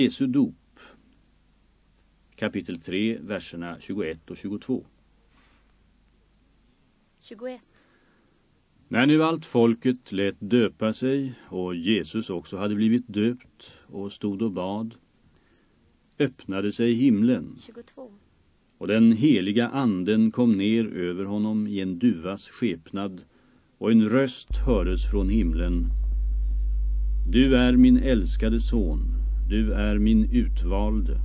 Jesu dop. Kapitel 3, verserna 21 och 22. 21. När nu allt folket lät döpa sig och Jesus också hade blivit döpt och stod och bad öppnade sig himlen 22. och den heliga anden kom ner över honom i en duvas skepnad och en röst hördes från himlen Du är min älskade son, du är min utvalde